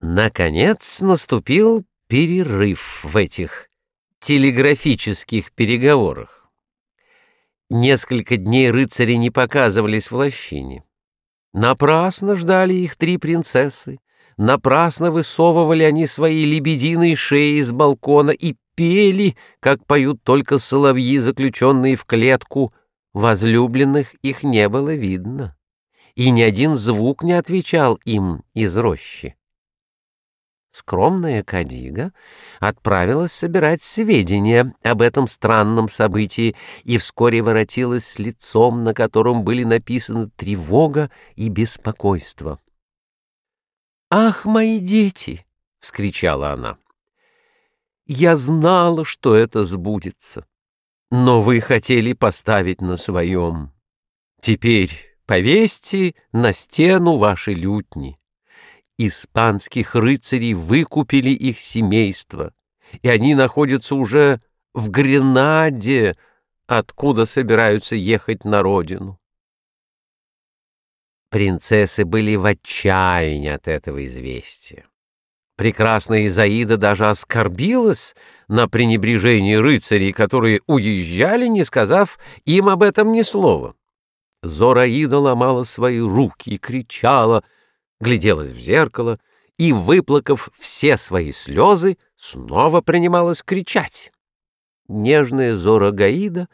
Наконец наступил перерыв в этих телеграфических переговорах. Несколько дней рыцари не показывались в лощине. Напрасно ждали их три принцессы, напрасно высовывали они свои лебединые шеи из балкона и пели, как поют только соловьи, заключенные в клетку. Возлюбленных их не было видно, и ни один звук не отвечал им из рощи. Скромная Кадига отправилась собирать сведения об этом странном событии и вскоре воротилась с лицом, на котором были написаны тревога и беспокойство. «Ах, мои дети!» — вскричала она. «Я знала, что это сбудется, но вы хотели поставить на своем. Теперь повесьте на стену ваши лютни испанских рыцарей выкупили их семейство, и они находятся уже в Гренаде, откуда собираются ехать на родину. Принцессы были в отчаянии от этого известия. Прекрасная Изаида даже оскорбилась на пренебрежение рыцарей, которые уезжали, не сказав им об этом ни слова. Зораида ломала свои руки и кричала — гляделась в зеркало и, выплакав все свои слезы, снова принималась кричать. Нежная Зора Гаида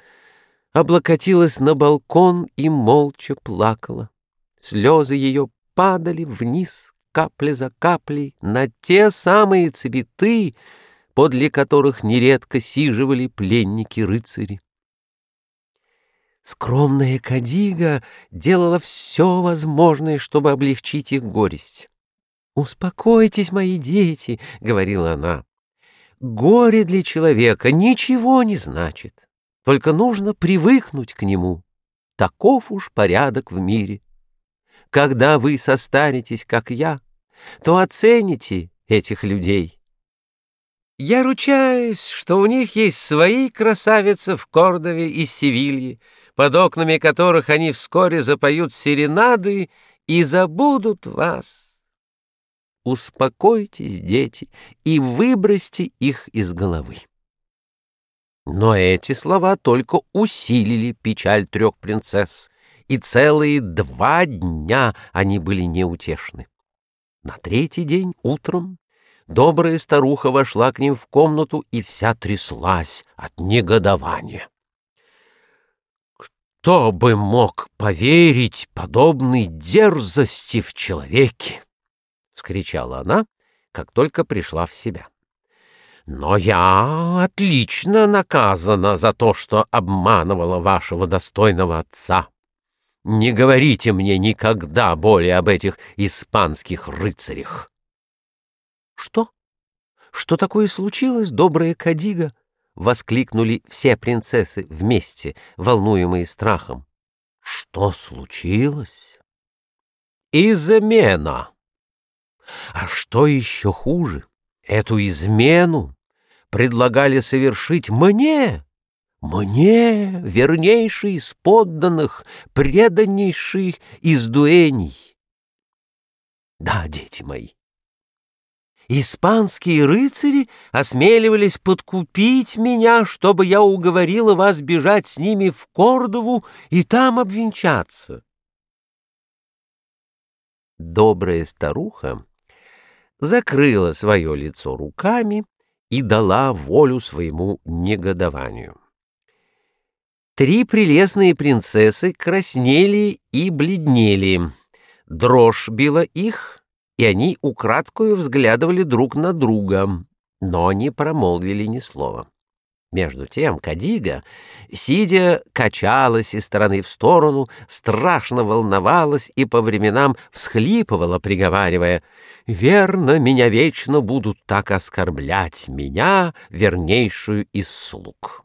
облокотилась на балкон и молча плакала. Слезы ее падали вниз капля за каплей на те самые цветы, подле которых нередко сиживали пленники-рыцари. Скромная Кадига делала все возможное, чтобы облегчить их горесть. «Успокойтесь, мои дети», — говорила она. «Горе для человека ничего не значит, только нужно привыкнуть к нему. Таков уж порядок в мире. Когда вы состаритесь, как я, то оцените этих людей». Я ручаюсь, что у них есть свои красавицы в Кордове и Севилье, под окнами которых они вскоре запоют серенады и забудут вас. Успокойтесь, дети, и выбросьте их из головы. Но эти слова только усилили печаль трех принцесс, и целые два дня они были неутешны. На третий день утром добрая старуха вошла к ним в комнату и вся тряслась от негодования. Кто бы мог поверить подобной дерзости в человеке? — вскричала она, как только пришла в себя. Но я отлично наказана за то, что обманывала вашего достойного отца. Не говорите мне никогда более об этих испанских рыцарях. Что? Что такое случилось, добрая Кадига? — воскликнули все принцессы вместе, волнуемые страхом. «Что случилось?» «Измена!» А что еще хуже, эту измену предлагали совершить мне, мне, вернейший из подданных, преданнейший из дуэней. Да, дети мои, Испанские рыцари осмеливались подкупить меня, чтобы я уговорила вас бежать с ними в Кордову и там обвенчаться. Добрая старуха закрыла свое лицо руками и дала волю своему негодованию. Три прелестные принцессы краснели и бледнели. Дрожь била их, и они украдкою взглядывали друг на друга, но не промолвили ни слова. Между тем Кадига, сидя, качалась из стороны в сторону, страшно волновалась и по временам всхлипывала, приговаривая «Верно, меня вечно будут так оскорблять, меня, вернейшую из слуг».